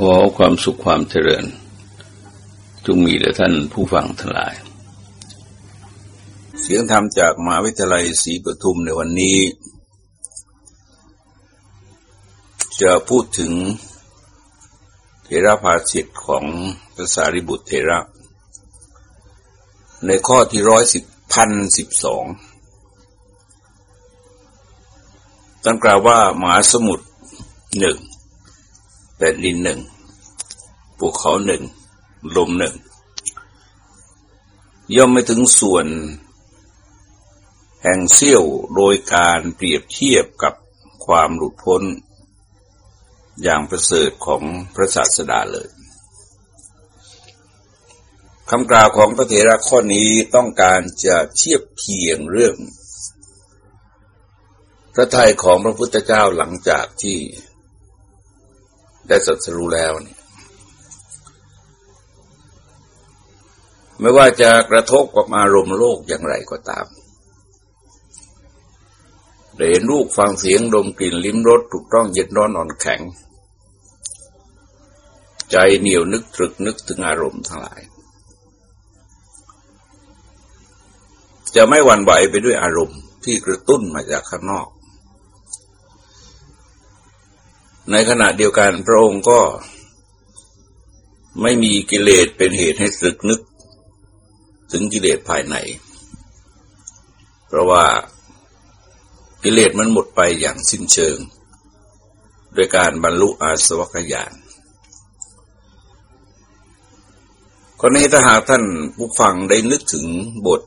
ขอความสุขความเจริญ จงมีแด่ท่านผู้ฟังทั้งหลาย เสียงธรรมจากมหาวิทยาลัยศรีปทุมในวันนี้ จะพูดถึงเทระภาสิทธิ์ของพระสารีบุตรเทระ ในข้อที่ร้อยสิบพันสิบสองตั้งกล่าวว่ามหาสมุทรหนึ่ง แผ่นดินหนึ่งภูเขาหนึ่งลมหนึ่ง ย่อมไม่ถึงส่วน แห่งเสี้ยวโดยการเปรียบเทียบกับความหลุดพ้น อย่างประเสริฐของพระศาสดาเลยคำกล่าวของพระเถระข้อนี้ต้องการจะเทียบเคียงเรื่อง พระทัยของพระพุทธเจ้าหลังจากที่ ได้สัสรู้แล้วนี่ไม่ว่าจะกระทบกับอารมณ์โลกอย่างไรก็ตามได้เห็นรูปฟังเสียงดมกลิ่นลิ้มรสถูกต้องเย็นร้อนอ่อนแข็ง ใจเหนียวนึกตรึกนึกถึงอารมณ์ทั้งหลาย จะไม่หวั่นไหวไปด้วยอารมณ์ที่กระตุ้นมาจากข้างนอก ในขณะเดียวกันพระองค์ก็ไม่มีกิเลสเป็นเหตุให้สึกนึก ถึงกิเลสภายใน เพราะว่ากิเลสมันหมดไปอย่างสิ้นเชิงโดยการบรรลุอาสวัคยานคนนี้ถ้าหากท่านผู้ฟังได้นึกถึงบท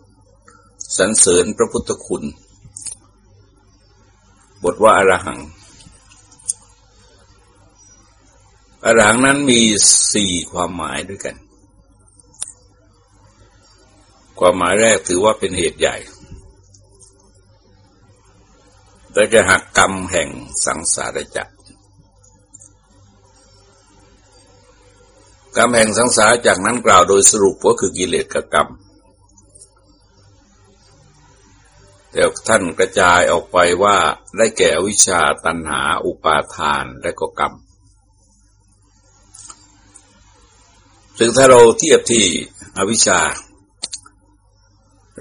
สรรเสริญพระพุทธคุณ บทว่าอารหัง อรหังนั้นมีสี่ความหมายด้วยกัน ความหมายแรกถือว่าเป็นเหตุใหญ่แต่จะหักกรรมแห่งสังสารจักรกรรมแห่งสังสารจากนั้นกล่าวโดยสรุปก็คือกิเลสกับกรรม แต่ท่านกระจายออกไปว่าได้แก่วิชาตัณหาอุปาทานและก็กรรม ซึ่งถ้าเราเทียบที่อวิชชา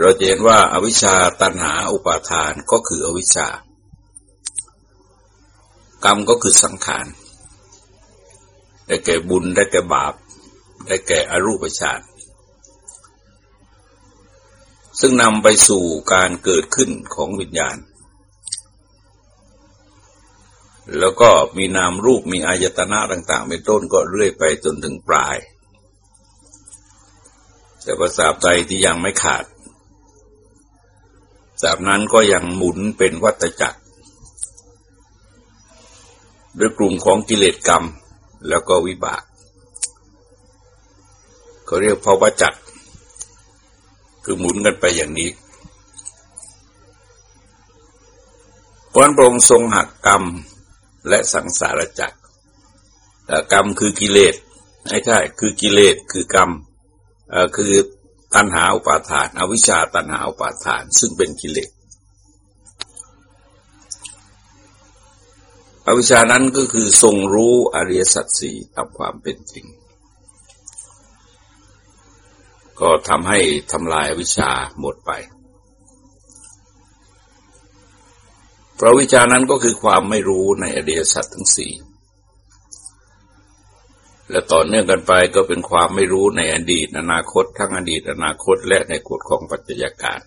เราจะเห็นว่าอาวิชชาตันหาอุปาทานก็คืออวิชชากรรมก็คือสังขารได้แก่บุญได้แก่บาป ได้แก่อรูปฌานซึ่งนำไปสู่การเกิดขึ้นของวิญญาณ แล้วก็มีนามรูปมีอายตนะต่าง ๆ เป็นต้นก็เรื่อยไปจนถึงปลาย แต่ภาษาใจที่ยังไม่ขาดสาบนั้นก็ยังหมุนเป็นวัตจักรด้วยกลุ่มของกิเลสกรรมแล้วก็วิบากเขาเรียกภาวะจักรคือหมุนกันไปอย่างนี้พระพระองค์ทรงหักกรรมและสังสารจักรกรรมคือกิเลสไม่ใช่คือกิเลสคือกรรม คือตัณหาอุปาทานอวิชชาตัณหาอุปาทาน ซึ่งเป็นกิเลสอวิชานั้นก็คือทรงรู้อริยสัจสี่ตามความเป็นจริง ก็ทำให้ทำลายอวิชชาหมดไป เพราะวิชานั้นก็คือความไม่รู้ในอริยสัจทั้งสี่ และต่อเนื่องกันไปก็เป็นความไม่รู้ในอดีต อนาคต ทั้งอดีต อนาคต และในกฎของปัจจัยการ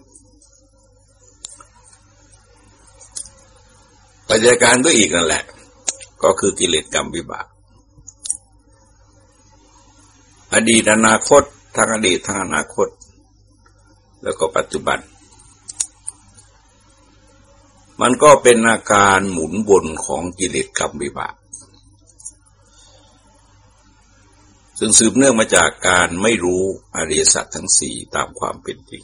ปัจจัยการก็อีกนั่นแหละ ก็คือกิเลสกรรมวิบาก อดีตอนาคต ทั้งอดีตทั้งอนาคต แล้วก็ปัจจุบัน มันก็เป็นอาการหมุนวนของกิเลสกรรมวิบาก ซึ่งสืบเนื่องมาจากการไม่รู้อริยสัจทั้งสี่ตามความเป็นจริง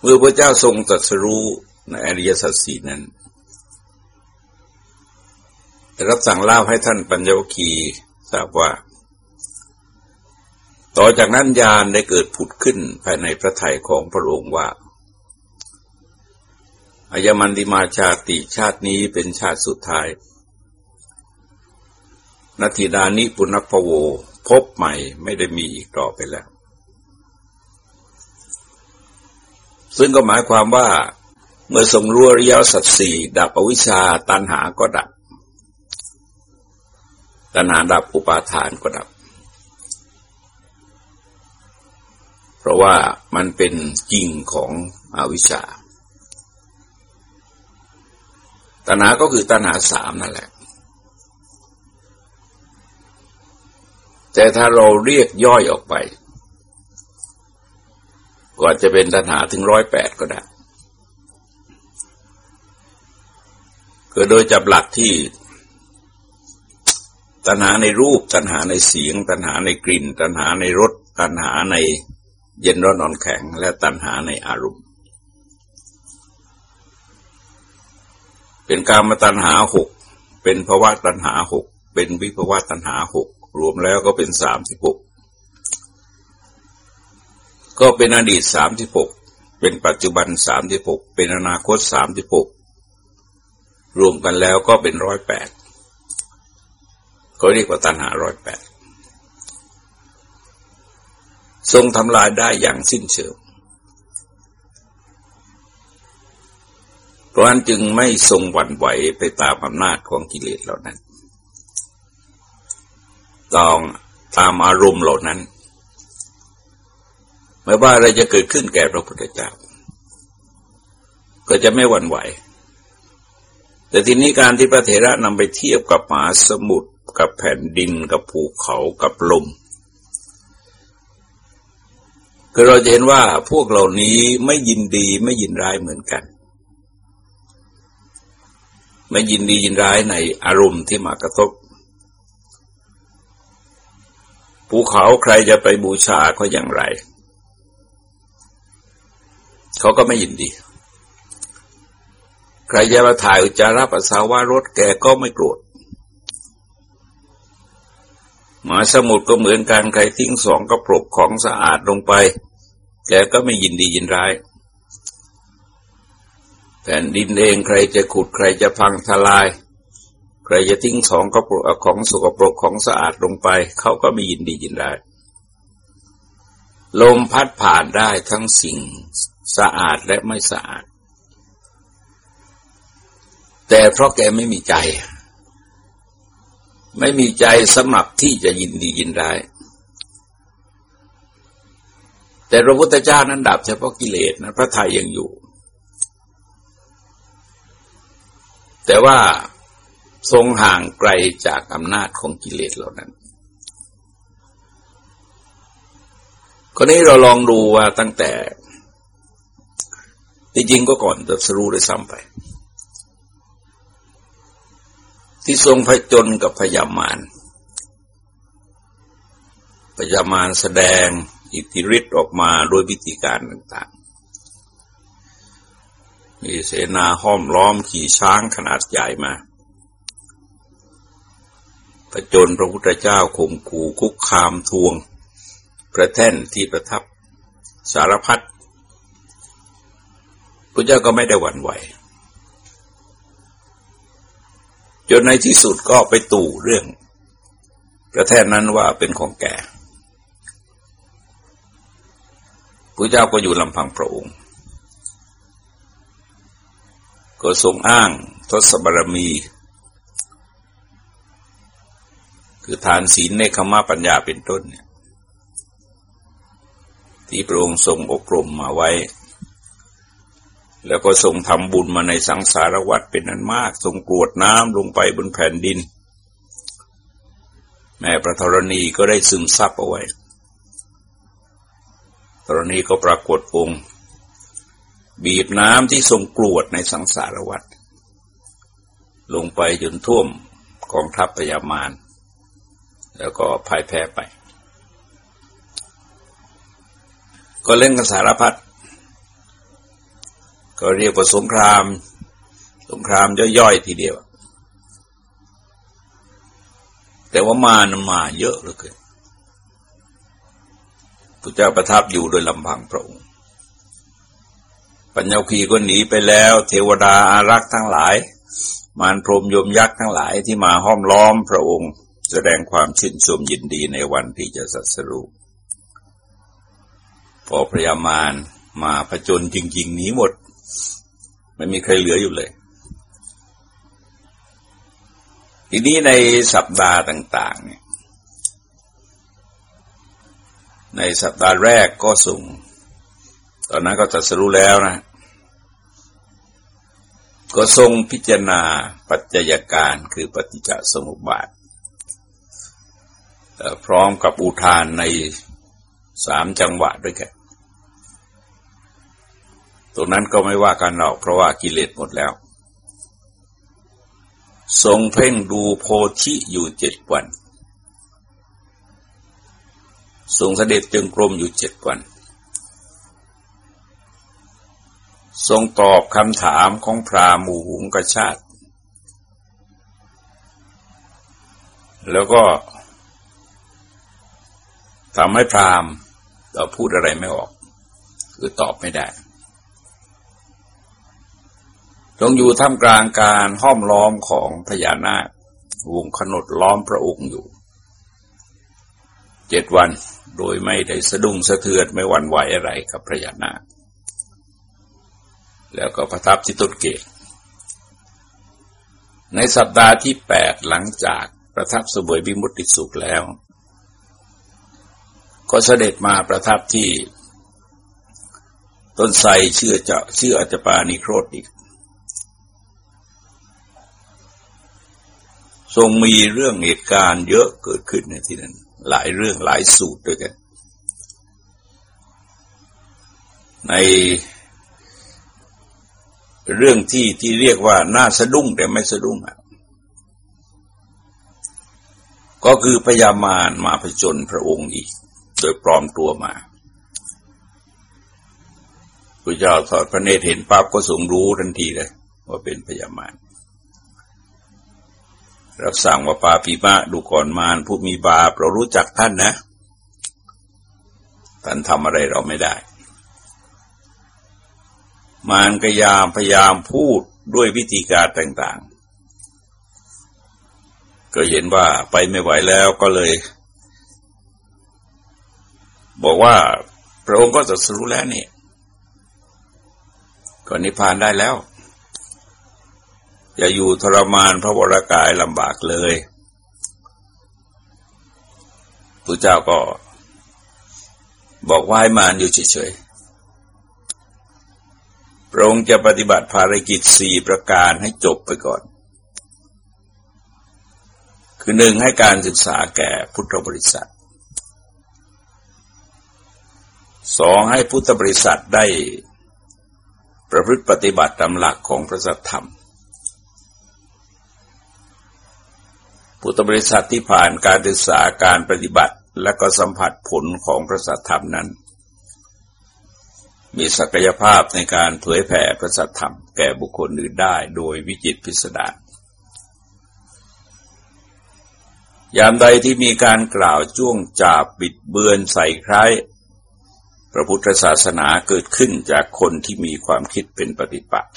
เมื่อพระเจ้าทรงตรัสรู้ในอริยสัจสี่นั้นรับสั่งเล่าให้ท่านปัญญวคีทราบว่า ต่อจากนั้นญาณได้เกิดผุดขึ้นภายในพระทัยของพระองค์ว่าอายมันดิมาชาติชาตินี้เป็นชาติสุดท้าย นาทีดานิปุณพโว พบใหม่ไม่ได้มีอีกต่อไปแล้ว ซึ่งก็หมายความว่า เมื่อทรงรู้อริยสัจสี่ดับอวิชชาตันหาก็ดับ ตันหาดับอุปาทานก็ดับ เพราะว่ามันเป็นจริงของอวิชชาตัณหาก็คือตัณหาสามนั่นแหละ แต่ถ้าเราเรียกย่อยออกไป ก็อาจจะเป็นตัณหาถึงร้อยแปดก็ได้คือโดยจับหลักที่ตัณหาในรูป ตัณหาในเสียง ตัณหาในกลิ่น ตัณหาในรสตัณหาในเย็นร้อนนอนแข็ง และตัณหาในอารมณ์ เป็นการมาตัณหาหกเป็นภาวะตัณหาหกเป็นวิภาวะตัณหาหก รวมแล้วก็เป็นสามสิบหกก็เป็นอดีตสามสิบหกเป็นปัจจุบันสามสิบหกเป็นอนาคตสามสิบหกรวมกันแล้วก็เป็นร้อยแปดก็เรียกว่าตัณหาร้อยแปดทรงทำลายได้อย่างสิ้นเชิงเพราะนั้นจึงไม่ทรงหวั่นไหวไปตามอำนาจของกิเลสเหล่านั้น ต้องตามอารมณ์เหล่านั้นไม่ว่าอะไรจะเกิดขึ้นแก่พระพุทธเจ้า ก็จะไม่หวั่นไหว แต่ทีนี้การที่พระเถระนำไปเทียบกับมหาสมุทรกับแผ่นดินกับภูเขากับลมคือเราจะเห็นว่าพวกเหล่านี้ไม่ยินดีไม่ยินร้ายเหมือนกัน ไม่ยินดียินร้ายในอารมณ์ที่มากระทบ ภูเขาใครจะไปบูชาก็อย่างไร เขาก็ไม่ยินดี ใครจะมาถ่ายอุจจาระปัสสาวะรถแกก็ไม่โกรธหมาสมุทรก็เหมือนกันใครทิ้งสองกระปรกของสะอาดลงไป แกก็ไม่ยินดียินร้ายแผ่นดินเองใครจะขุดใครจะพังทลาย ใครจะทิ้งของก็ของสกปรกของสะอาดลงไป เขาก็ไม่ยินดียินได้ลมพัดผ่านได้ทั้งสิ่งสะอาดและไม่สะอาด แต่เพราะแกไม่มีใจ ไม่มีใจสมัครที่จะยินดียินได้แต่พระพุทธเจ้านั้นดับเฉพาะกิเลสนะพระทัยยังอยู่ แต่ว่า ทรงห่างไกลจากอำนาจของกิเลสเหล่านั้นคนนี้เราลองดูว่าตั้งแต่ที่จริงก็ก่อนจะสรู้ได้ซ้ำไป ที่ทรงพระจนกับพยามารพยามารแสดงอิทธิฤทธิ์ออกมาโดยวิธีการต่างๆ มีเสนาห้อมล้อมขี่ช้างขนาดใหญ่มา ประจนพระพุทธเจ้าข่มขู่คุกคามทวง พระแท่นที่ประทับสารพัดพระเจ้าก็ไม่ได้หวั่นไหว จนในที่สุดก็ไปตู่เรื่อง พระแท่นนั้นว่าเป็นของแก่พระเจ้าก็อยู่ลำพังพระองค์ ก็ทรงอ้างทศบารมี คือทานศีลในคมาปัญญาเป็นต้นเนี่ยที่พระองค์ทรงอบรมมาไว้ แล้วก็ทรงทำบุญมาในสังสารวัฏเป็นนั้นมาก ทรงกรวดน้ำลงไปบนแผ่นดิน แม่พระธรณีก็ได้ซึมซับเอาไว้ธรณีก็ปรากฏองค์ บีบน้ำที่ทรงกรวดในสังสารวัฏลงไปจนท่วมกองทัพพยามาร แล้วก็พ่ายแพ้ไป ก็เล่นกันสารพัดก็เรียกว่าสงคราม สงครามย่อยๆทีเดียว แต่ว่ามานมาเยอะเหลือเกินพระเจ้าประทับอยู่โดยลำพังพระองค์ ปัญญาคีก็หนีไปแล้ว เทวดาอารักษ์ทั้งหลาย มารพรมยมยักษ์ทั้งหลายที่มาห้อมล้อมพระองค์ แสดงความชื่นชมยินดีในวันที่จะสัสรุพอพระยามารมาผจญจริงๆหนีหมด ไม่มีใครเหลืออยู่เลย ทีนี้ในสัปดาห์ต่าง ๆ เนี่ย ในสัปดาห์แรกก็ส่ง ตอนนั้นก็ตัดสรู้แล้วนะ ก็ทรงพิจารณาปัจจัยการคือปฏิจจสมุปบาท พร้อมกับอุทานในสามจังหวะด้วยกันตรงนั้นก็ไม่ว่ากันหรอกเพราะว่ากิเลสหมดแล้ว ทรงเพ่งดูโพธิอยู่เจ็ดวัน ทรงเสด็จจึงกรมอยู่เจ็ดวัน ทรงตอบคำถามของพราหมูหุงกชาติ แล้วก็ ทำให้พราหมณ์เราพูดอะไรไม่ออก คือตอบไม่ได้ทรงอยู่ท่ามกลางการห้อมล้อมของพญานาควงขนดล้อมพระองค์อยู่ เจ็ดวันโดยไม่ได้สะดุ้งสะเทือนไม่หวั่นไหวอะไรกับพระยานาค แล้วก็ประทับที่ต้นเกศในสัปดาห์ที่แปดหลังจากประทับสบวยบิมุติสุขแล้ว ก็เสด็จมาประทับที่ต้นไทรเชื่อจะเชื่ออัจปานิโครธอีก ทรงมีเรื่องเหตุการณ์เยอะเกิดขึ้นในที่นั้น หลายเรื่องหลายสูตรด้วยกัน ในเรื่องที่ที่เรียกว่าน่าสะดุ้งแต่ไม่สะดุ้งอะก็คือพญามารมาผจญพระองค์อีก โดยปลอมตัวมาพระเจ้าทอดพระเนตรเห็นปั๊บก็ทรงรู้ทันทีเลย ว่าเป็นพญามารรับสั่งว่าปาปีมะดูก่อนมารผู้มีบาปเรารู้จักท่านนะท่านทำอะไรเราไม่ได้ มารก็ยามพยายามพูดด้วยวิธีการต่าง ๆ ก็เห็นว่าไปไม่ไหวแล้วก็เลย บอกว่าพระองค์ก็จะสรู้แล้วนี่ก่อนนิพพานได้แล้ว อย่าอยู่ทรมานพระวรากายลำบากเลยพระเจ้าก็ บอกว่าให้มานอยู่เฉยๆพระองค์จะปฏิบัติภารกิจสี่ประการให้จบไปก่อน คือหนึ่งให้การศึกษาแก่พุทธบริษัท สองให้พุทธบริษัทได้ประพฤติปฏิบัติตามหลักของพระสัทธรรม พุทธบริษัทที่ผ่านการศึกษาการปฏิบัติและก็สัมผัสผลของพระสัทธรรมนั้น มีศักยภาพในการเผยแผ่พระสัทธรรมแก่บุคคลอื่นได้โดยวิจิตพิสดารยามใดที่มีการกล่าวจ้วงจาบบิดเบือนใส่คล้าย ระพุทธศาสนาเกิดขึ้นจากคนที่มีความคิดเป็นปฏิปักษ์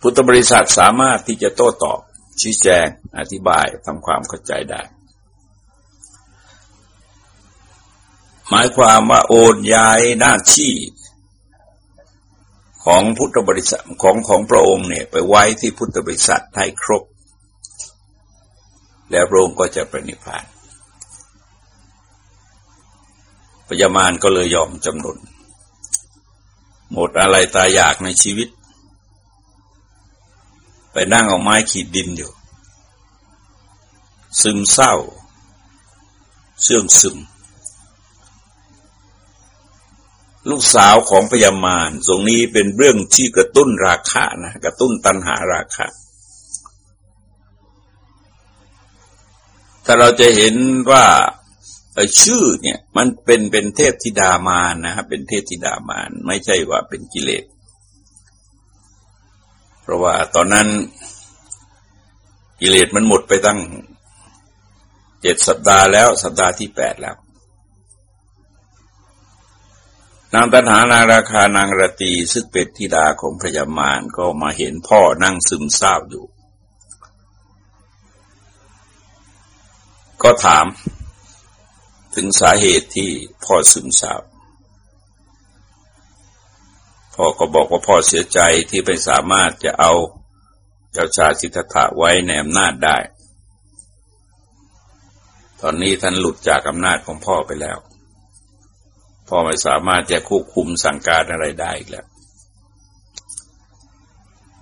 พุทธบริษัทสามารถที่จะโต้ตอบชี้แจงอธิบายทำความเข้าใจได้ หมายความว่าโอนย้ายหน้าที่ของพุทธบริษัทของของพระองค์เนี่ยไปไว้ที่พุทธบริษัทให้ครบ แล้วพระองค์ก็จะประนิพพาน พญามารก็เลยยอมจำนนหมดอะไรตายอยากในชีวิต ไปนั่งเอาไม้ขีดดินอยู่ ซึมเศร้า เสื่องซึม ลูกสาวของพญามารตรงนี้เป็นเรื่องที่กระตุ้นราคานะกระตุ้นตัณหาราคาถ้าเราจะเห็นว่า ชื่อเนี่ยมันเป็นเป็นเทพธิดามานนะครับเป็นเทพธิดามานไม่ใช่ว่าเป็นกิเลส เพราะว่าตอนนั้นกิเลสมันหมดไปตั้งเจ็ดสัปดาห์แล้วสัปดาห์ที่แปดแล้ว นางตันหานางราคานางรตีซึ่งเป็นธิดาของพระยามารก็มาเห็นพ่อนั่งซึมเศร้าอยู่ ก็ถาม ถึงสาเหตุที่พ่อซึมเศร้าพ่อก็บอกว่าพ่อเสียใจที่ไม่สามารถจะเอาเจ้าชายสิทธัตถะไว้ในอำนาจได้ ตอนนี้ท่านหลุดจากอำนาจของพ่อไปแล้ว พ่อไม่สามารถจะควบคุมสั่งการอะไรได้อีกแล้ว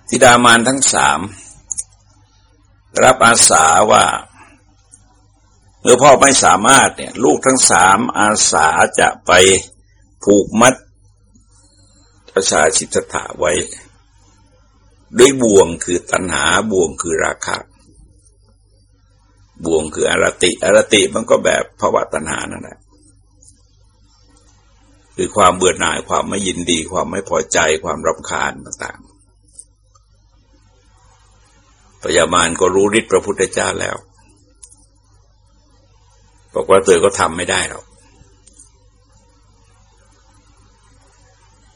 ธิดามานทั้งสามรับอาสาว่า เมื่อพ่อไม่สามารถเนี่ยลูกทั้งสามอาสาจะไปผูกมัดพระชาชิตถาไว้ ด้วยบ่วงคือตัณหาบ่วงคือราคะบ่วงคืออรติอรติมันก็แบบภาวะตัณหานั่นแหละคือความเบื่อหน่ายความไม่ยินดี ความไม่พอใจความรำคาญต่างๆพญามารก็รู้ฤทธิ์พระพุทธเจ้าแล้ว บอกว่าเตยก็ทำไม่ได้หรอก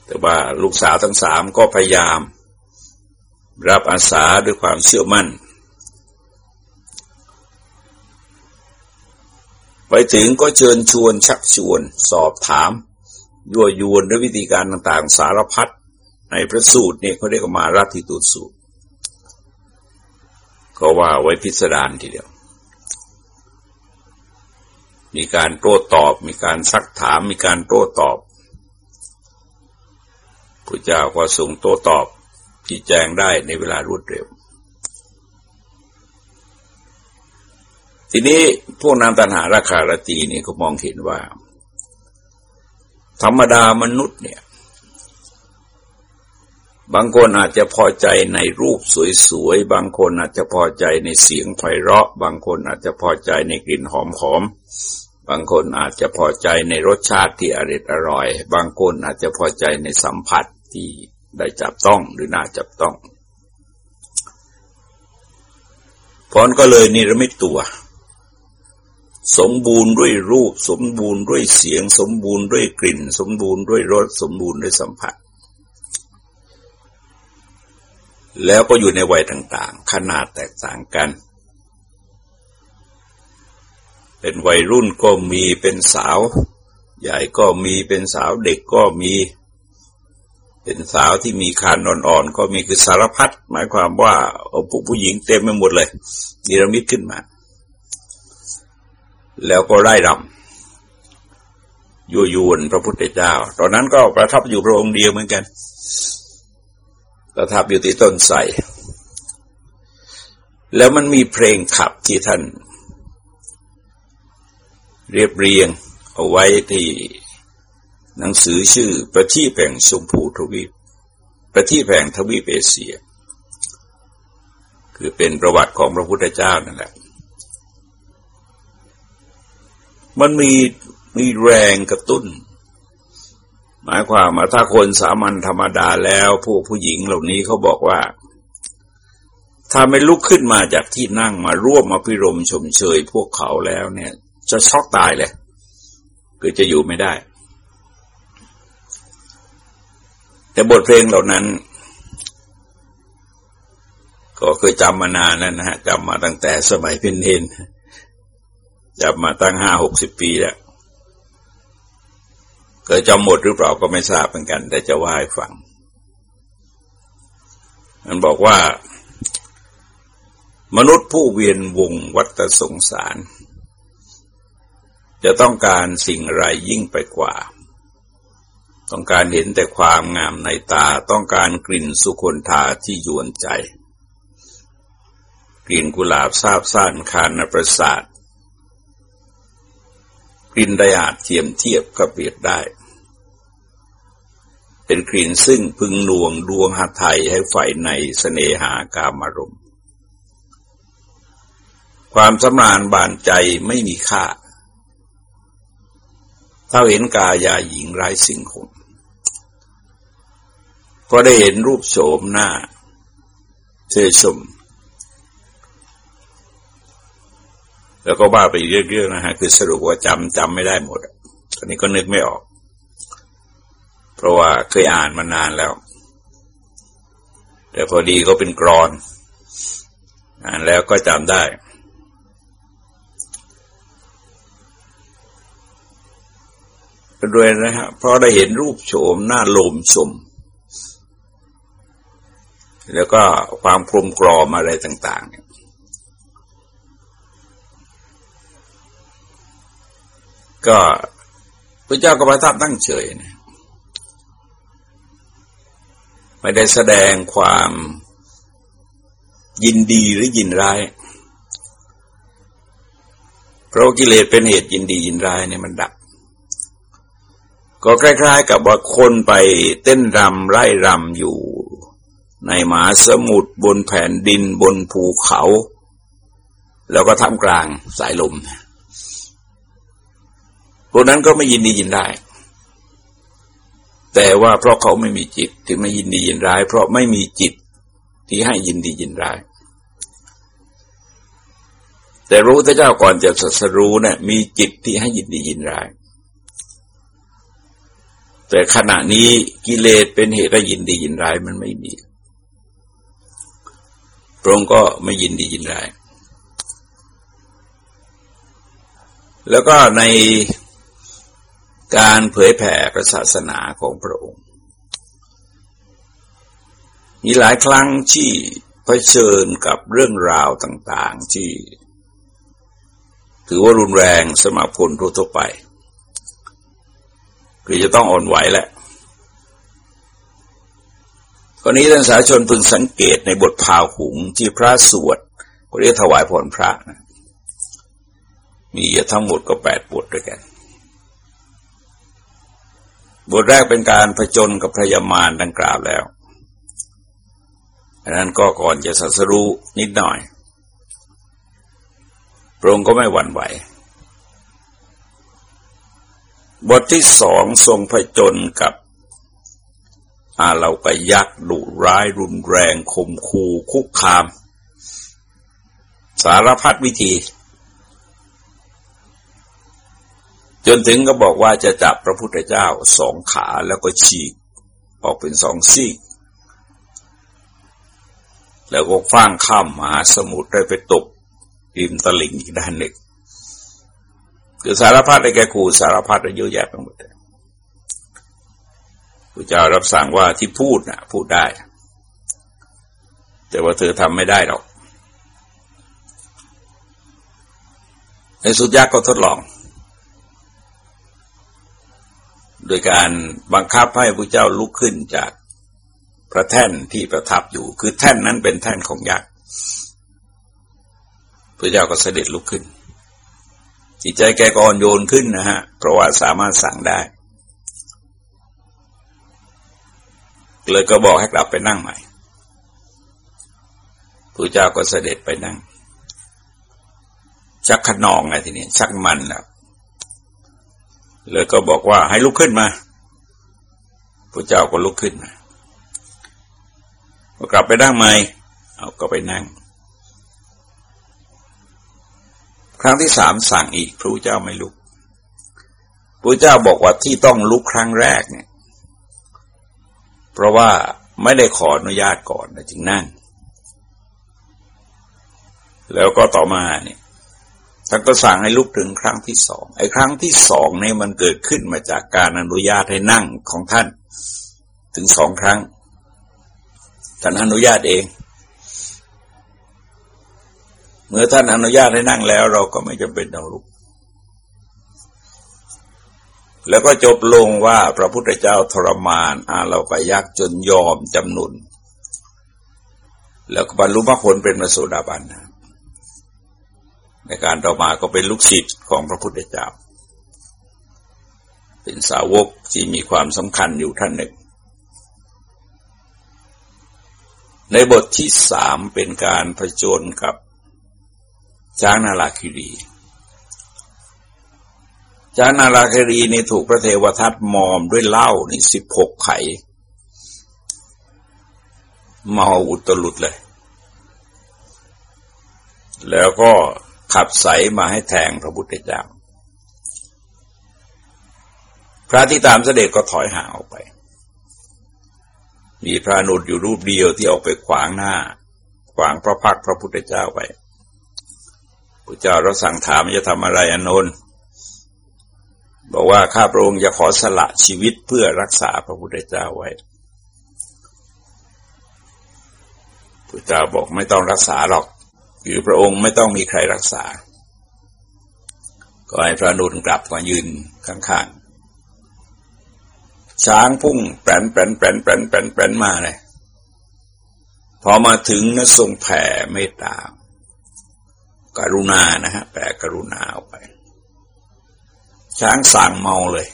แต่ว่าลูกสาวทั้งสามก็พยายาม รับอาสาด้วยความเชื่อมั่น ไปถึงก็เชิญชวนชักชวนสอบถาม ยั่วยวนด้วยวิธีการต่างๆ สารพัดในพระสูตรเนี่ยเขาเรียกมาราธิตูสูตร ก็ว่าไว้พิสดารทีเดียว มีการโต้ตอบ มีการซักถาม มีการโต้ตอบพระเจ้าก็ส่งโต้ตอบที่แจงได้ในเวลารวดเร็ว ทีนี้พวกนางตันหาราคารตีนี่ก็มองเห็นว่า ธรรมดามนุษย์เนี่ย บางคนอาจจะพอใจในรูปสวยๆ บางคนอาจจะพอใจในเสียงไพเราะ บางคนอาจจะพอใจในกลิ่นหอมๆ บางคนอาจจะพอใจในรสชาติที่อร่อยอร่อย บางคนอาจจะพอใจในสัมผัสที่ได้จับต้องหรือน่าจับต้องพรก็เลยนิรมิตตัว สมบูรณ์ด้วยรูป สมบูรณ์ด้วยเสียง สมบูรณ์ด้วยกลิ่น สมบูรณ์ด้วยรส สมบูรณ์ด้วยสัมผัส แล้วก็อยู่ในวัยต่างๆ ขนาดแตกต่างกัน เป็นวัยรุ่นก็มีเป็นสาว ใหญ่ก็มีเป็นสาวเด็กก็มี เป็นสาวที่มีคานอ่อนๆ ก็มีคือสารพัดหมายความว่าอผู้ผู้หญิงเต็มไปหมดเลยนิรมิตขึ้นมา แล้วก็ไล่รำยั่วยวนพระพุทธเจ้า ตอนนั้นก็ประทับอยู่พระองค์เดียวเหมือนกัน ประทับอยู่ที่ต้นไทรแล้วมันมีเพลงขับที่ท่าน เรียบเรียงเอาไว้ที่หนังสือชื่อประทีปแห่งชมพูทวีปประทีปแห่งทวีปเอเชีย คือเป็นประวัติของพระพุทธเจ้านั่นแหละ มันมีมีแรงกระตุ้น หมายความว่าถ้าคนสามัญธรรมดาแล้วผู้ผู้หญิงเหล่านี้เขาบอกว่า ถ้าไม่ลุกขึ้นมาจากที่นั่งมาร่วมมาพิรมชมเชยพวกเขาแล้วเนี่ย จะช็อกตายเลยคือจะอยู่ไม่ได้ แต่บทเพลงเหล่านั้น ก็เคยจำมานานแล้วนะฮะจำมาตั้งแต่สมัยเป็นเนนจำมาตั้งห้าหกสิบปีแล้ว เกิดจำหมดหรือเปล่าก็ไม่ทราบเหมือนกัน แต่จะว่าให้ฟัง มันบอกว่า มนุษย์ผู้เวียนวงวัฏสงสาร จะต้องการสิ่งไรยิ่งไปกว่า ต้องการเห็นแต่ความงามในตาต้องการกลิ่นสุคนทาที่ยวนใจ กลิ่นกุหลาบซาบซ่านคานประสาท กลิ่นไดอาจเทียมเทียบก็เปรียบได้ เป็นกลิ่นซึ่งพึงนวงดวงหาไทยให้ใฝ่ในสเสน่หากามารมความสำราญบานใจไม่มีค่าถ้าเห็นกายาหญิงไร้สิ่งคงก็ได้เห็นรูปโฉมหน้าเชชม แล้วก็ว่าไปเรื่อยๆนะฮะคือสรุปว่าจำจำไม่ได้หมดอันนี้ก็นึกไม่ออก เพราะว่าเคยอ่านมานานแล้ว แต่พอดีก็เป็นกรอน อ่านแล้วก็จำได้ด้วยนะฮะเพราะได้เห็นรูปโฉมหน้าโลมสมแล้วก็ความคลุมกรอมอะไรต่าง ๆ เนี่ย ก็พระเจ้าก็ประทับตั้งเฉยนะไม่ได้แสดงความยินดีหรือยินร้าย เพราะกิเลสเป็นเหตุยินดียินร้ายเนี่ยมันดับ ก็คล้าย ๆ กับว่าคนไปเต้นรำไร่รำอยู่ ในหมาสมุทรบนแผ่นดินบนภูเขา แล้วก็ทำกลางสายลม พวกนั้นก็ไม่ยินดียินได้ แต่ว่าเพราะเขาไม่มีจิตที่ไม่ยินดียินร้าย เพราะไม่มีจิตที่ให้ยินดียินร้าย แต่รู้พระเจ้าก่อนจะสัสรู้เนะี่ยมีจิตที่ให้ยินดียินร้าย แต่ขณะนี้กิเลสเป็นเหตุให้ยินดียินร้ายมันไม่มีพระองค์ก็ไม่ยินดียินร้ายแล้วก็ใน การเผยแผ่พระศาสนาของพระองค์ มีหลายครั้งที่เผชิญกับเรื่องราวต่าง ๆ ที่ ถือว่ารุนแรงสมาคนทั่วไป คือจะต้องอ่อนไหวแหละกรณีท่านสาชนพึงสังเกตในบทพาวหุงที่พระสวดก็เรียกถวายพรพระนะมีทั้งหมดก็แปดบทด้วยกัน บทแรกเป็นการผจญกับพระยามารดังกล่าวแล้วอันนั้นก็ก่อนจะสัสรู้นิดหน่อย พระองค์ก็ไม่หวั่นไหว บทที่สองทรงผจญกับอาเรากยักษ์ดุร้ายรุนแรงคมคู่คุกคาม สารพัดวิธี จนถึงก็บอกว่าจะจับพระพุทธเจ้าสองขาแล้วก็ฉีก ออกเป็นสองซี่แล้วก็ฟ้างข้ามมหาสมุทรได้ไปตกริมตลิ่งอีกด้านหนึ่งคือสารพัดไอ้แกขู่สารพัดเยอะแยะไปหมดพระเจ้ารับสั่งว่าที่พูดนะพูดได้ แต่ว่าเธอทำไม่ได้หรอกในสุดยากก็ทดลอง โดยการบังคับให้พระเจ้าลุกขึ้นจากพระแท่นที่ประทับอยู่ คือแท่นนั้นเป็นแท่นของยักษ์พระเจ้าก็เสด็จลุกขึ้น จิตใจแกก็อ่อนโยนขึ้นนะฮะ เพราะว่าสามารถสั่งได้ เลยก็บอกให้กลับไปนั่งใหม่พระเจ้าก็เสด็จไปนั่ง ชักขนองไงทีนี้ชักมันแล้ว เลยก็บอกว่าให้ลุกขึ้นมาพระเจ้าก็ลุกขึ้นมาก็กลับไปนั่งใหม่เอาก็ไปนั่ง ครั้งที่สามสั่งอีกพระเจ้าไม่ลุกพระเจ้าบอกว่าที่ต้องลุกครั้งแรกเนี่ย เพราะว่าไม่ได้ขออนุญาตก่อนนะจึงนั่ง แล้วก็ต่อมาเนี่ย ท่านก็สั่งให้ลุกถึงครั้งที่สอง ไอ้ครั้งที่สองเนี่ยมันเกิดขึ้นมาจากการอนุญาตให้นั่งของท่าน ถึงสองครั้ง ท่านอนุญาตเอง เมื่อท่านอนุญาตให้นั่งแล้ว เราก็ไม่จำเป็นต้องลุก แล้วก็จบลงว่าพระพุทธเจ้าทรมาน อาเราไปยักจนยอมจำนุน แล้วก็บรรลุมรรคผลเป็นมรโสดาบันนะ ในการต่อมาก็เป็นลูกศิษย์ของพระพุทธเจ้า เป็นสาวกที่มีความสำคัญอยู่ท่านหนึ่ง ในบทที่สามเป็นการผจญกับช้างนาลาคิรีช้างนาลาคิรีนี่ถูกพระเทวทัตมอมด้วยเหล้านี่สิบหกไข่เมาอุตลุดเลย แล้วก็ ขับใสมาให้แทงพระพุทธเจ้า พระที่ตามเสด็จก็ถอยห่างออกไป มีพระนุษอยู่รูปเดียวที่ออกไปขวางหน้า ขวางพระพักพระพุทธเจ้าไปพระเจ้าเราสั่งถามจะทำอะไรอนนท์บอกว่าข้าพระองค์จะขอสละชีวิตเพื่อรักษาพระพุทธเจ้าไว้พระเจ้าบอกไม่ต้องรักษาหรอก หรือพระองค์ไม่ต้องมีใครรักษา ก็ให้พระนุนกลับมายืนข้างๆช้างพุ่งแปรนแปรนแปรนแปรนแปรนแปรนมาเลยพอมาถึงนะทรงแผ่เมตตาการุณานะฮะแผ่กรุณาออกไป ช้างสั่งเมาเลย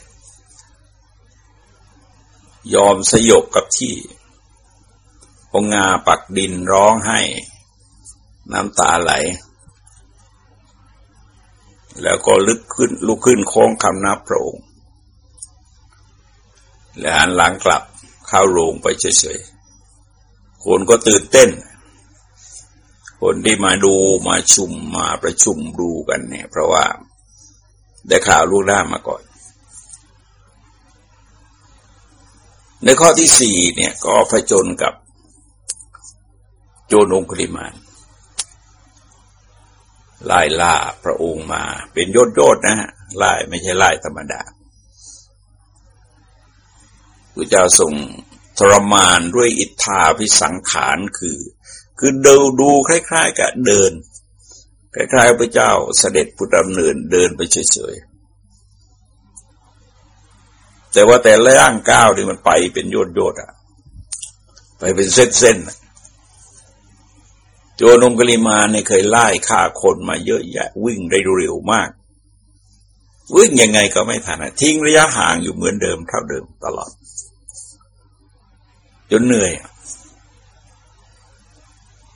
ยอมสยบกับที่องงาปักดินร้องให้ น้ำตาไหล แล้วก็ลึกขึ้นลุกขึ้นโค้งคำนับพระองค์แล้วหันหลังกลับเข้าโรงไปเฉยๆ คนก็ตื่นเต้น คนที่มาดูมาชุมมาประชุมดูกันเนี่ย เพราะว่าได้ข่าวลูกด้ามาก่อน ในข้อที่สี่เนี่ยก็ผจญกับโจนองคุลิมาน ไล่ล่าพระองค์มา เป็นยศยศนะฮะไล่ไม่ใช่ไล่ธรรมดาพระเจ้าทรงทรมานด้วยอิทธาพิสังขารคือ คือเดินดูคล้าย ๆ กับเดิน คล้ายๆพระเจ้าเสด็จพุทธดำเนินเดินไปเฉยๆแต่ว่าแต่ละย่างก้าวนี่มันไปเป็นโยดโยดอะไปเป็นเส้นๆ โจนมกลิมาเนี่ยเคยไล่ฆ่าคนมาเยอะแยะ วิ่งได้เร็วมาก วิ่งยังไงก็ไม่ทันทิ้งระยะห่างอยู่เหมือนเดิมเท่าเดิมตลอด จนเหนื่อย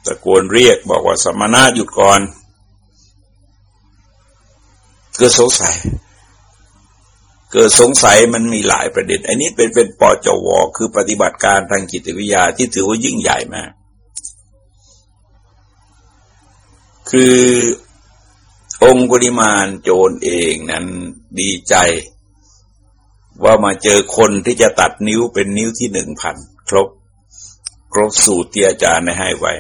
ตะโกนเรียกบอกว่าสมณะหยุดก่อนเกิดสงสัย เกิดสงสัยมันมีหลายประเด็นอันนี้เป็นเป็นปจว คือปฏิบัติการทางจิตวิทยาที่ถือว่ายิ่งใหญ่มาก คือองคุริมานโจรเองนั้นดีใจว่ามาเจอคนที่จะตัดนิ้วเป็นนิ้วที่หนึ่งพันครบ ครบสูตรที่อาจารย์ได้ให้ไว้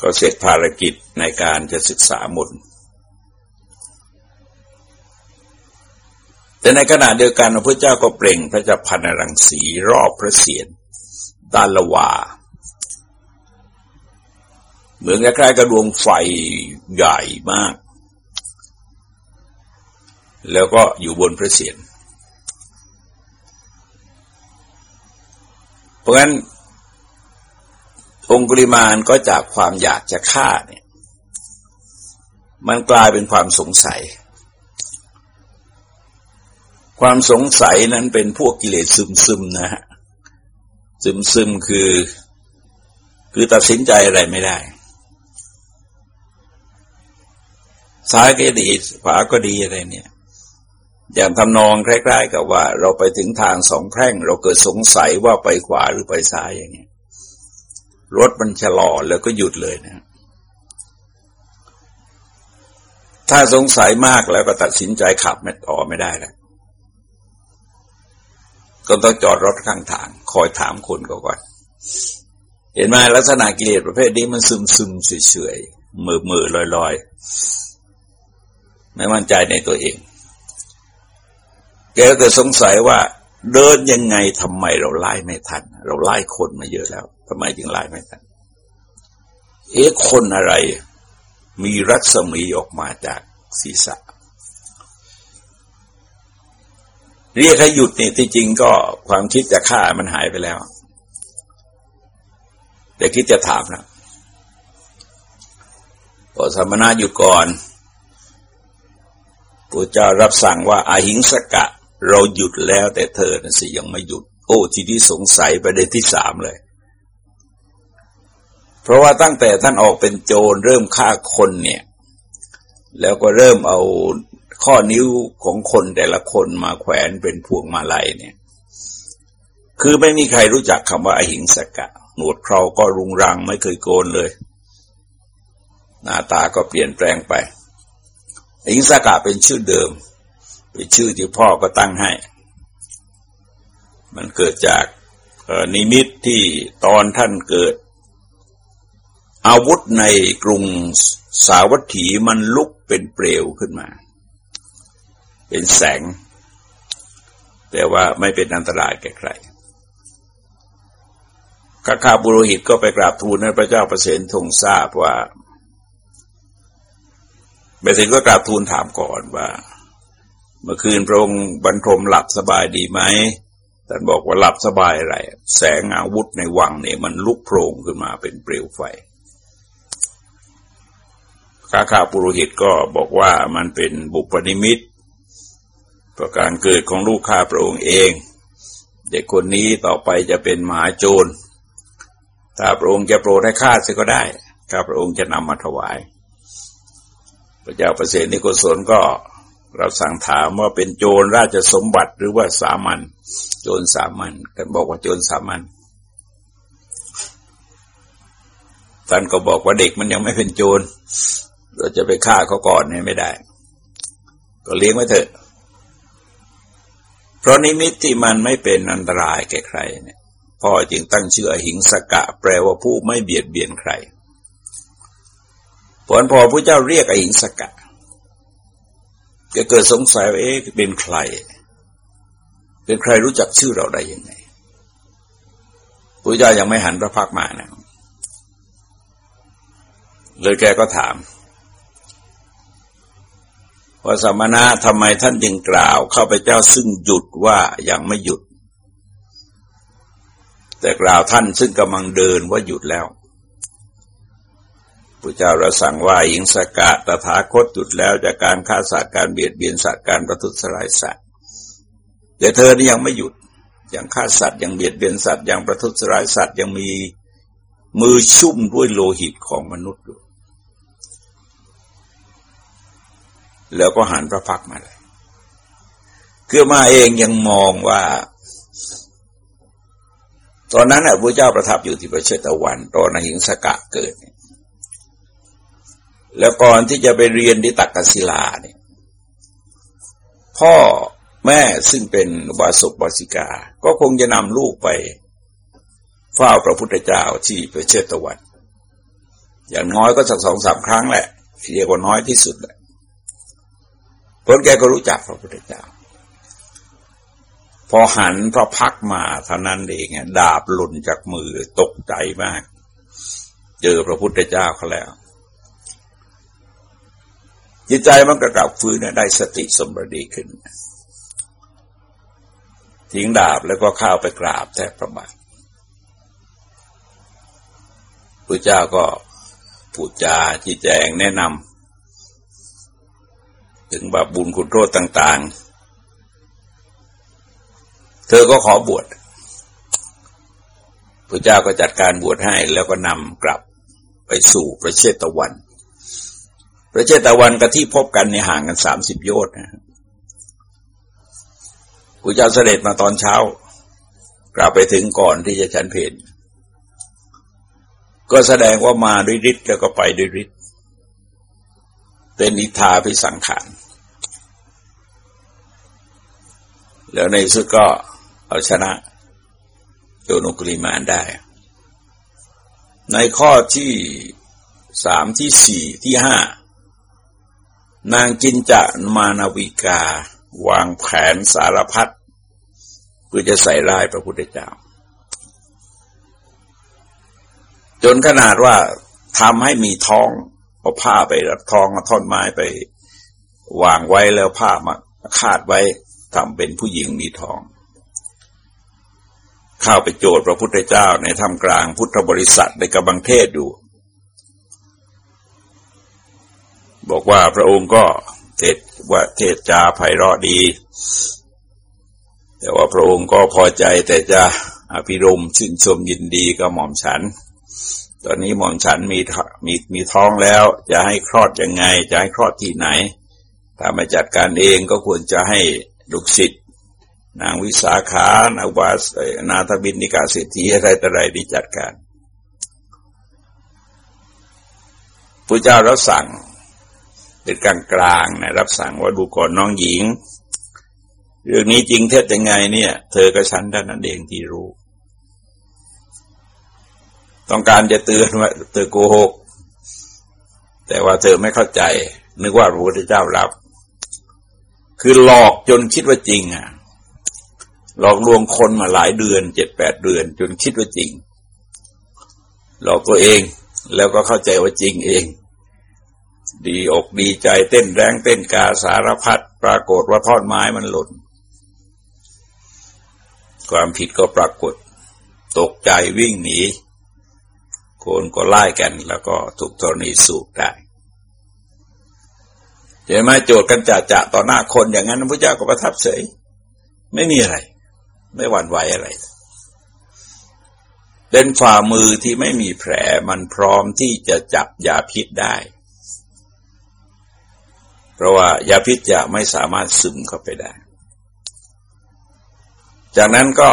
ก็เสร็จภารกิจในการจะศึกษามนแต่ในขณะเดียวกันพระเจ้าก็เปล่งพระเจ้าพันรังสีรอบพระเศียรด้านละวา เหมือนคล้ายๆกับดวงไฟใหญ่มาก แล้วก็อยู่บนพระเศียรเพราะงั้น องคุริมานก็จากความอยากจะฆ่าเนี่ย มันกลายเป็นความสงสัย ความสงสัยนั้นเป็นพวกกิเลสซึมๆนะฮะซึมๆคือคือตัดสินใจอะไรไม่ได้ ซ้ายก็ดีขวาก็ดีอะไรเนี่ย อย่างทำนองคล้ายๆกับว่า เราไปถึงทางสองแพร่ง เราเกิดสงสัยว่าไปขวาหรือไปซ้ายอย่างเงี้ยรถมันชะลอแล้วก็หยุดเลยนะถ้าสงสัยมากแล้วก็ตัดสินใจขับไม่ต่อไม่ได้แล้วก็ต้องจอดรถข้างทาง คอยถามคนก่อน เห็นไหมลักษณะกิเลสประเภทนี้มันซึมซึมเฉยๆมือมือลอยลอย ไม่มั่นใจในตัวเอง แกก็เกิดสงสัยว่า เดินยังไงทำไมเราไล่ไม่ทัน เราไล่คนมาเยอะแล้วทำไมจึงไล่ไม่ทัน เอ๊ะคนอะไร มีรัศมีออกมาจากศีรษะ เรียกให้หยุดนี่ที่จริงก็ความคิดจะฆ่ามันหายไปแล้ว แต่คิดจะถามนะพอสมณะหยุดก่อน พระเจ้ารับสั่งว่าอาหิงสกะ เราหยุดแล้วแต่เธอน่ะสิยังไม่หยุด โอ้ทีนี้สงสัยประเด็นที่สามเลย เพราะว่าตั้งแต่ท่านออกเป็นโจรเริ่มฆ่าคนเนี่ย แล้วก็เริ่มเอาข้อนิ้วของคนแต่ละคนมาแขวนเป็นพวงมาลัยเนี่ย คือไม่มีใครรู้จักคำว่าอหิงสกะ หนวดเคราก็รุงรังไม่เคยโกนเลย หน้าตาก็เปลี่ยนแปลงไป อิงสกะเป็นชื่อเดิม เป็นชื่อที่พ่อก็ตั้งให้ มันเกิดจากนิมิตที่ตอนท่านเกิด อาวุธในกรุงสาวัตถีมันลุกเป็นเปลวขึ้นมา เป็นแสง แต่ว่าไม่เป็นอันตรายแก่ใครข้าข้าบุโรหิตก็ไปกราบทูลให้พระเจ้าประเสนทรงทราบว่า ไปถึงก็กราบทูลถามก่อนว่า เมื่อคืนพระองค์บรรทมหลับสบายดีไหมท่านบอกว่าหลับสบายอะไร แสงอาวุธในวังเนี่ยมันลุกโพลงขึ้นมาเป็นเปลวไฟข้าข้าปุโรหิตก็บอกว่ามันเป็นบุพนิมิตประการเกิดของลูกข้าพระองค์เอง เด็กคนนี้ต่อไปจะเป็นมหาโจร ถ้าพระองค์จะโปรดให้ฆ่าเสียก็ได้ ข้าพระองค์จะนำมาถวาย พระเจ้าประเสนิโกศลก็เราสั่งถามว่าเป็นโจรราชสมบัติหรือว่าสามัญโจรสามัญกันบอกว่าโจรสามัญท่านก็บอกว่าเด็กมันยังไม่เป็นโจรเราจะไปฆ่าเขาก่อนเนี่ยไม่ได้ ก็เลี้ยงไว้เถอะ เพราะนิมิตที่มันไม่เป็นอันตรายแก่ใครเนี่ยพ่อจึงตั้งชื่ออหิงสกะ แปลว่าผู้ไม่เบียดเบียนใคร ผลพอพระเจ้าเรียกอหิงสกะจะเกิดสงสัยว่าเอ๊ะเป็นใคร เป็นใครรู้จักชื่อเราได้ยังไงพระเจ้ายังไม่หันพระพักมานะเลยแกก็ถามว่าสมณะทำไมท่านจึงกล่าวเข้าไปเจ้าซึ่งหยุดว่ายังไม่หยุด แต่กล่าวท่านซึ่งกำลังเดินว่าหยุดแล้ว พระเจ้าเราสั่งว่าหญิงสกาตถาคตหยุดแล้วจากการฆ่าสัตว์การเบียดเบียนสัตว์การประทุษร้ายสัตว์แต่เธอนี่ยังไม่หยุดยังฆ่าสัตว์ยังเบียดเบียนสัตว์ยังประทุษร้ายสัตว์ยังมีมือชุ่มด้วยโลหิตของมนุษย์อยู่แล้วก็หันพระพักมาเลยคือมาเองยังมองว่า ตอนนั้นน่ะพระเจ้าประทับอยู่ที่ประเชตวัน ตอนหิงสกะเกิด แล้วก่อนที่จะไปเรียนที่ตักกศิลาเนี่ยพ่อแม่ซึ่งเป็นวาสกบาสิกา ก็คงจะนำลูกไปเฝ้าพระพุทธเจ้าที่ประเชตวัน อย่างน้อยก็สักสองสามครั้งแหละเรียกว่าน้อยที่สุดแหละคนแกก็รู้จักพระพุทธเจ้า พอหันพระพักมาเท่านั้นเองดาบหล่นจากมือตกใจมาก เจอพระพุทธเจ้าเขาแล้ว จิตใจมันกระกลับฟื้นได้สติสมบูรณ์ขึ้นทิ้งดาบแล้วก็เข้าไปกราบแทบประบาทพระเจ้าก็พูดจาชี้แจงแนะนำถึงบาปบุญคุณโทษต่าง ๆ เธอก็ขอบวชพระเจ้าก็จัดการบวชให้แล้วก็นำกลับไปสู่ประเชตะวัน ประเชตวันกับที่พบกันในห่างกันสามสิบโยชน์นะพระเจ้าเสด็จมาตอนเช้ากลับไปถึงก่อนที่จะฉันเพลก็แสดงว่ามาด้วยฤทธิ์แล้วก็ไปด้วยฤทธิ์เป็นอิทาพิสังขารแล้วในสุดก็เอาชนะโยนุกริมานได้ ในข้อที่สามที่สี่ที่ห้า นางจินจะมานาวิกาวางแผนสารพัดเพื่อจะใส่ร้ายพระพุทธเจ้า จนขนาดว่าทำให้มีท้องเอาผ้าไปรับทองเอาท่อนไม้ไปวางไว้แล้วผ้ามาคาดไว้ทำเป็นผู้หญิงมีท้อง เข้าไปโจทย์พระพุทธเจ้าในธรรมกลางพุทธบริษัทในกบังเทศอยู่ บอกว่าพระองค์ก็เทศว่าเทศจาไพเราะดี แต่ว่าพระองค์ก็พอใจแต่จะอภิรมชื่นชมยินดีกับหม่อมฉัน ตอนนี้หม่อมฉันมีมีมีท้องแล้ว จะให้คลอดยังไง จะให้คลอดที่ไหน ถ้ามาจัดการเองก็ควรจะให้ลูกศิษย์นางวิสาขานาวาสนาทบินนิกาเศรษฐีอะไรต่ออะไรดีจัดการพระเจ้ารับสั่ง เป็นกลางกลางนะรับสั่งว่าดูก่อนน้องหญิง เรื่องนี้จริงเท็จยังไงเนี่ย เธอกับฉันด้านนั้นเองที่รู้ ต้องการจะเตือนว่าเธอโกหก แต่ว่าเธอไม่เข้าใจ นึกว่าพระพุทธเจ้ารับ คือหลอกจนคิดว่าจริง อะ หลอกลวงคนมาหลายเดือนเจ็ดแปดเดือน จนคิดว่าจริง หลอกตัวเองแล้วก็เข้าใจว่าจริงเอง ดีอกดีใจเต้นแรงเต้นกาสารพัดปรากฏว่าทอดไม้มันหล่น ความผิดก็ปรากฏ ตกใจวิ่งหนีคนก็ไล่กันแล้วก็ถูกธรณีสูบได้เห็นไหมโจทย์กันจะจะต่อหน้าคนอย่างนั้นพระเจ้าก็ประทับเฉย ไม่มีอะไร ไม่หวั่นไหวอะไรเป็นฝ่ามือที่ไม่มีแผลมันพร้อมที่จะจับยาพิษได้ เพราะว่ายาพิษจะไม่สามารถซึมเข้าไปได้ จากนั้นก็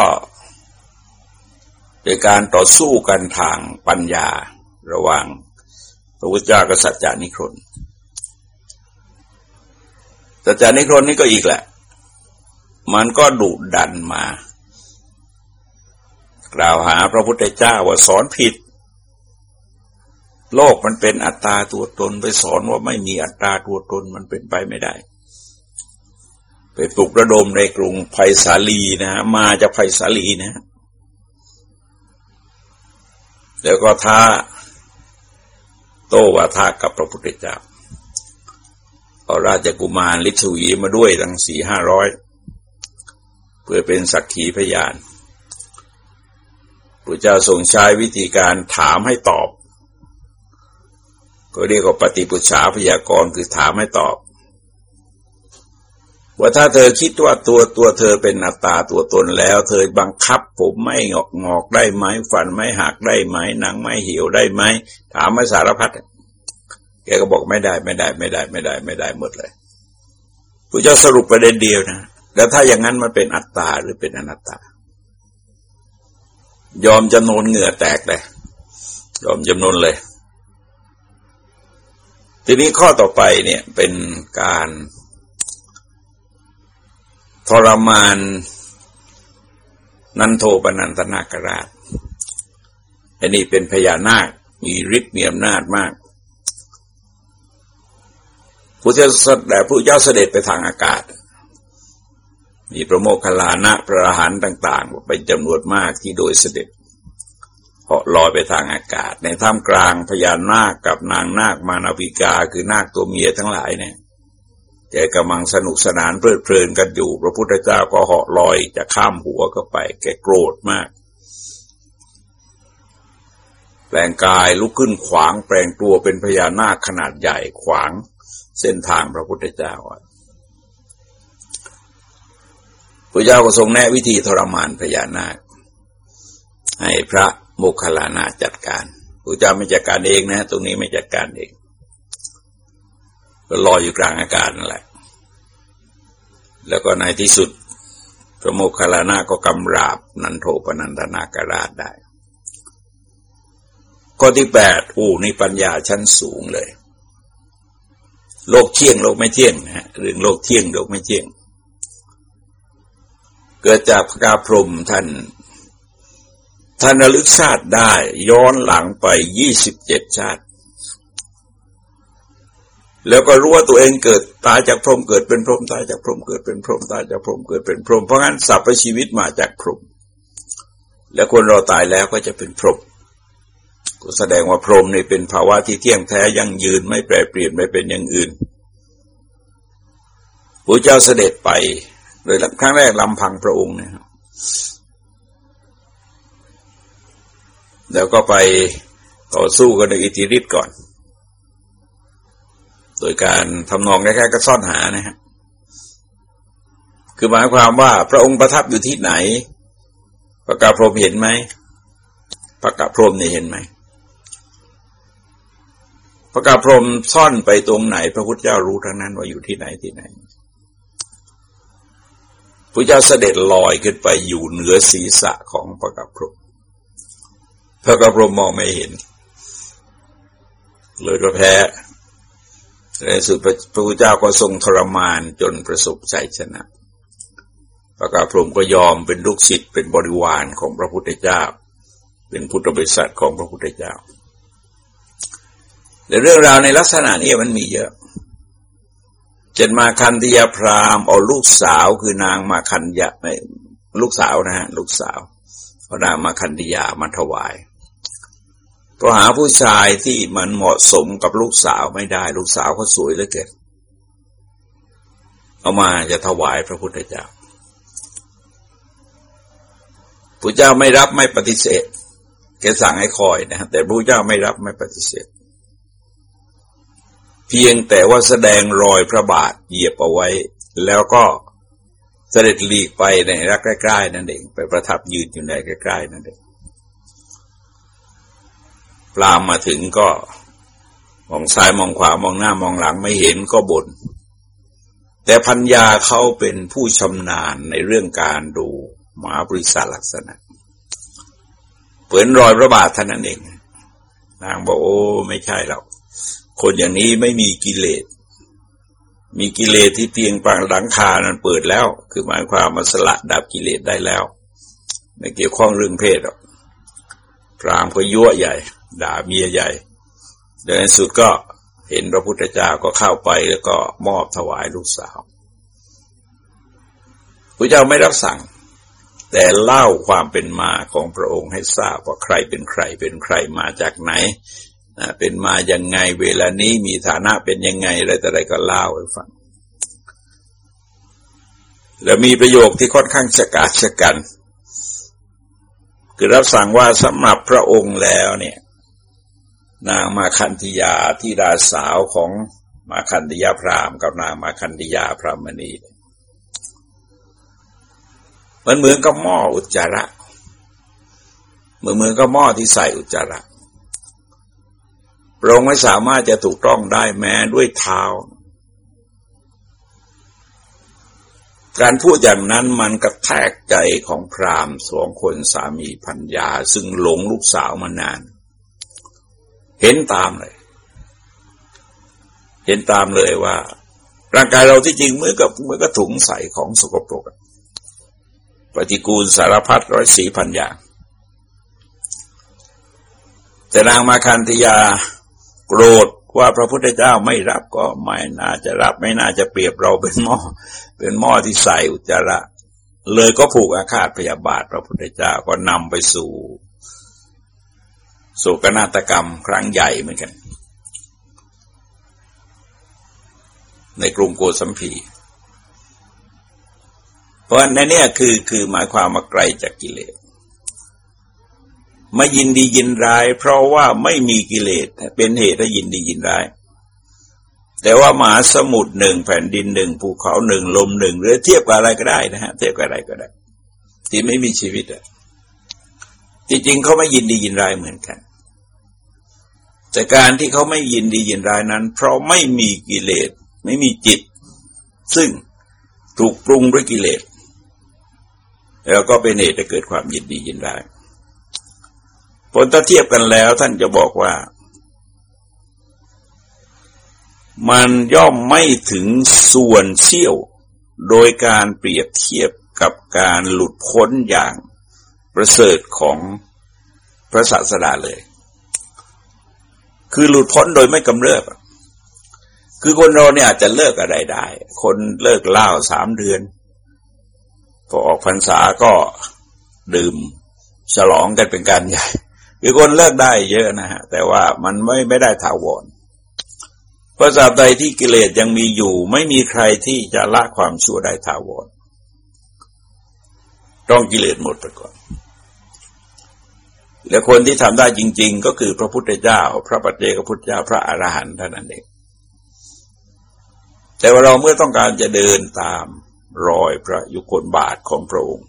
เป็นการต่อสู้กันทางปัญญาระหว่างพระพุทธเจ้ากับสัจจานิครนสัจจานิครนนี่ก็อีกแหละ มันก็ดุดันมา กล่าวหาพระพุทธเจ้าว่าสอนผิด โลกมันเป็นอัตตาตัวตนไปสอนว่าไม่มีอัตตาตัวตนมันเป็นไปไม่ได้ ไปปลุกระดมในกรุงไผ่สาลีนะมาจากไผ่สาลีนะแล้วก็ท้าโตวาทากับพระพุทธเจ้าเอาราชกุมารลิชวีมาด้วยทั้งสี่ห้าร้อยเพื่อเป็นสักขีพยานพระเจ้าทรงใช้วิธีการถามให้ตอบ ก็เรียกว่าปฏิปุชาพยากรณ์คือถามให้ตอบ ว่าถ้าเธอคิดว่าตัวตัวเธอเป็นอัตตาตัวตนแล้ว เธอบังคับ ผมไม่งอกงอกได้ไหมฟันไม่หักได้ไหมหนังไม่เหี่ยวได้ไหมถามไม่สารพัดแกก็บอกไม่ได้ไม่ได้ไม่ได้ไม่ได้ไม่ได้หมดเลยผู้เจ้าสรุปประเด็นเดียวนะแล้วถ้าอย่างนั้นมันเป็นอัตตาหรือเป็นอนัตตายอมจำนวนเหงื่อแตกเลยยอมจำนวนเลย ทีนี้ข้อต่อไปเนี่ยเป็นการทรมานนันโทปนันตนาคราชอันนี้เป็นพญานาค มีฤทธิ์มีอำนาจมากผู้เจ้าแต่ผู้เจ้าเสด็จไปทางอากาศ มีพระโมคคัลลานะพระอรหันต์ต่าง ๆ เป็นจำนวนมากที่โดยเสด็จ เหาะลอยไปทางอากาศ ในท่ามกลางพญานาคกับนางนาคมานาวิกาคือนาคตัวเมียทั้งหลายเนี่ยแกกำลังสนุกสนานเพลิดเพลินกันอยู่ พระพุทธเจ้าก็เหาะลอยจะข้ามหัวก็ไป แกโกรธมากแปลงกายลุกขึ้นขวางแปลงตัวเป็นพญานาคขนาดใหญ่ขวางเส้นทางพระพุทธเจ้าพระเจ้าก็ทรงแนะวิธีทรมานพญานาค ให้พระ โมคคลานาจัดการพระเจ้าไม่จัดการเองนะ ตรงนี้ไม่จัดการเองก็ลอยอยู่กลางอากาศนั่นแหละ แล้วก็ในที่สุด พระโมคคัลลานาก็กำราบนันโทปนันทนาการาชได้ ข้อที่แปดอู้นี่ปัญญาชั้นสูงเลย โลกเที่ยงโลกไม่เที่ยงนะเรื่องโลกเที่ยงโลกไม่เที่ยง เกิดจากพระกาพรมท่าน ท่านระลึกชาติได้ ย้อนหลังไปยี่สิบเจ็ดชาติ แล้วก็รู้ว่าตัวเองเกิดตายจากพรหมเกิดเป็นพรหมตายจากพรหมเกิดเป็นพรหมตายจากพรหมเกิดเป็นพรหมเพราะงั้นสัพพชีวิตมาจากพรหมแล้วคนเราตายแล้วก็จะเป็นพรหมก็แสดงว่าพรหมนี่เป็นภาวะที่เที่ยงแท้ยั่งยืนไม่แปรเปลี่ยนไม่เป็นอย่างอื่นพระเจ้าเสด็จไปโดยครั้งแรกลำพังพระองค์นะครับ แล้วก็ไปต่อสู้กันในอิทธิฤทธิ์ก่อน โดยการทำนองคล้ายๆก็ซ่อนหานะครับคือหมายความว่าพระองค์ประทับอยู่ที่ไหนพระกาพรมเห็นไหมพระกาพรมนี่เห็นไหมพระกาพรมซ่อนไปตรงไหน พระพุทธเจ้ารู้ทั้งนั้นว่าอยู่ที่ไหนที่ไหนพระเจ้าเสด็จลอยขึ้นไปอยู่เหนือศีรษะของพระกาพรม พระกาพรมมองไม่เห็น เลยก็แพ้ในสุดพระพุทธเจ้าก็ทรงทรมานจนประสบใจชนะ พระกาพรมก็ยอมเป็นลูกศิษย์เป็นบริวารของพระพุทธเจ้า เป็นพุทธบริษัทของพระพุทธเจ้าแต่เรื่องราวในลักษณะนี้มันมีเยอะจนมาคันธยาพรามเอาลูกสาวคือนางมาคันยะลูกสาวนะฮะลูกสาวเอานางมาคันธยามาถวาย เพราะหาผู้ชายที่มันเหมาะสมกับลูกสาวไม่ได้ ลูกสาวเขาสวยเหลือเกินเอามาจะถวายพระพุทธเจ้าพระเจ้าไม่รับไม่ปฏิเสธแกสั่งให้คอยนะแต่พระเจ้าไม่รับไม่ปฏิเสธ เพียงแต่ว่าแสดงรอยพระบาทเหยียบเอาไว้ แล้วก็เสด็จหลีกไปในรักใกล้ๆนั่นเอง ไปประทับยืนอยู่ในใกล้ๆนั่นเอง รามมาถึงก็มองซ้ายมองขวามองหน้ามองหลังไม่เห็นก็บน่นแต่พัญญาเขาเป็นผู้ชำนาญในเรื่องการดูหมาบริษัทลักษณะเปือนรอยพระบาทท่านนั้นเอง นางบอกโอ้ไม่ใช่หรอกคนอย่างนี้ไม่มีกิเลส มีกิเลสที่เพียงปางหลังคานั้นเปิดแล้ว คือหมายความมาสละดับกิเลสได้แล้ว ไม่เกี่ยวข้องเรื่องเพศหรอกพรามก็ยั่วใหญ่ ด่าเมียใหญ่เดินสุดก็เห็นพระพุทธเจ้าก็เข้าไปแล้วก็มอบถวายลูกสาวพระเจ้าไม่รับสั่ง แต่เล่าความเป็นมาของพระองค์ให้ทราบว่าใครเป็นใครเป็นใครมาจากไหนเป็นมาอย่างไงเวลานี้มีฐานะเป็นยังไงอะไรแต่อะไรก็เล่าให้ฟัง แล้วมีประโยคที่ค่อนข้างฉกาจฉกัน คือรับสั่งว่าสำหรับพระองค์แล้วเนี่ย นางมาคันธยาที่ดาสาวของมาคันธยาพรามกับนางมาคันธยาพรามณีมันเหมือนกับหม้ออุจจาระเหมือนเหมือนกับหม้อที่ใส่อุจจาระพระองค์ไม่สามารถจะถูกต้องได้แม้ด้วยเท้า การพูดอย่างนั้นมันกระแทกใจของพรามสองคนสามีพัญญา ซึ่งหลงลูกสาวมานาน เห็นตามเลย เห็นตามเลยว่า ร่างกายเราที่จริงเมื่อกับเมื่อกับถุงใส่ของสกปรกปฏิกูลสารพัดร้อยสีพันอย่าง แต่นางมาคันธยาโกรธว่าพระพุทธเจ้าไม่รับก็ไม่น่าจะรับไม่น่าจะเปรียบเราเป็นหม้อเป็นหม้อที่ใส่อุจจาระ เลยก็ผูกอาฆาตพยาบาทพระพุทธเจ้าก็นำไปสู่ โศกนาฏกรรมครั้งใหญ่เหมือนกัน ในกรุงโกสัมพีเพราะในนี้คือคือหมายความมาไกลจากกิเลสไม่ยินดียินร้าย เพราะว่าไม่มีกิเลสเป็นเหตุให้ยินดียินร้าย แต่ว่ามหาสมุทรหนึ่งแผ่นดินหนึ่งภูเขาหนึ่งลมหนึ่งหรือเทียบกับอะไรก็ได้นะฮะเทียบกับอะไรก็ได้ ที่ไม่มีชีวิตอะจริงๆเขาไม่ยินดียินร้ายเหมือนกัน แต่การที่เขาไม่ยินดียินร้ายนั้น เพราะไม่มีกิเลสไม่มีจิต ซึ่งถูกปรุงด้วยกิเลสแล้วก็เป็นเหตุให้เกิดความยินดียินร้ายผลถ้าเทียบกันแล้วท่านจะบอกว่า มันย่อมไม่ถึงส่วนเสี้ยว โดยการเปรียบเทียบกับการหลุดพ้นอย่างประเสริฐของพระศาสดาเลย คือหลุดพ้นโดยไม่กำเริบคือคนเราเนี่ยอาจจะเลิกอะไรได้ คนเลิกเหล่าสามเดือน พอออกพรรษาก็ดื่มฉลองกันเป็นการใหญ่ คือคนเลิกได้เยอะนะฮะ แต่ว่ามันไม่ไม่ได้ถาวรเพราะสาบใดที่กิเลสยังมีอยู่ ไม่มีใครที่จะละความชั่วได้ถาวรต้องกิเลสหมดไปก่อน และคนที่ทำได้จริง ๆ ก็คือพระพุทธเจ้า พระปัจเจกพุทธเจ้าพระอรหันต์เท่านั้นเองแต่ว่าเราเมื่อต้องการจะเดินตามรอยพระยุคลบาทของพระองค์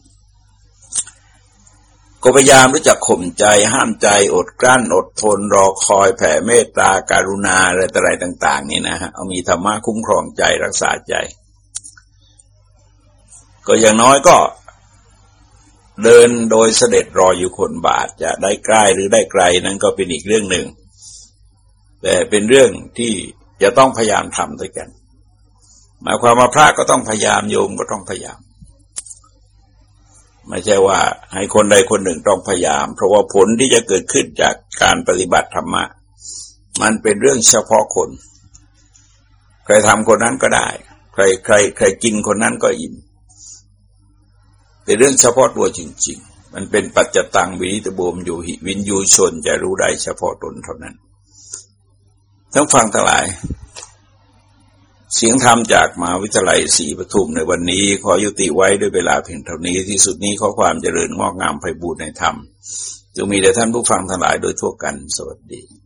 ก็พยายามรู้จักข่มใจห้ามใจอดกลั้นอดทนรอคอยแผ่เมตตาการุณาอะไรต่อะไรต่าง ๆ นี่นะฮะเอามีธรรมะคุ้มครองใจรักษาใจ ก็อย่างน้อยก็ เดินโดยเสด็จรออยู่คนบาทจะได้ใกล้หรือได้ไกลนั้นก็เป็นอีกเรื่องหนึ่ง แต่เป็นเรื่องที่จะต้องพยายามทำด้วยกัน หมายความว่าพระก็ต้องพยายามโยมก็ต้องพยายาม ไม่ใช่ว่าให้คนใดคนหนึ่งต้องพยายาม เพราะว่าผลที่จะเกิดขึ้นจากการปฏิบัติธรรมะ มันเป็นเรื่องเฉพาะคน ใครทำคนนั้นก็ได้ ใครใครใครกินคนนั้นก็อิ่ม เป็นเรื่องเฉพาะตัวจริง ๆ มันเป็นปัจจตังวินิตบมอยู่หิวินยูชนจะรู้ได้เฉพาะตนเท่านั้น ทั้งฟังทั้งหลาย เสียงธรรมจากมหาวิทยาลัยศรีปทุมในวันนี้ ขอยุติไว้ด้วยเวลาเพียงเท่านี้ที่สุดนี้ขอความเจริญงอกงามไพบูรณ์ในธรรมจะมีแด่ท่านผู้ฟังทั้งหลายโดยทั่วกันสวัสดี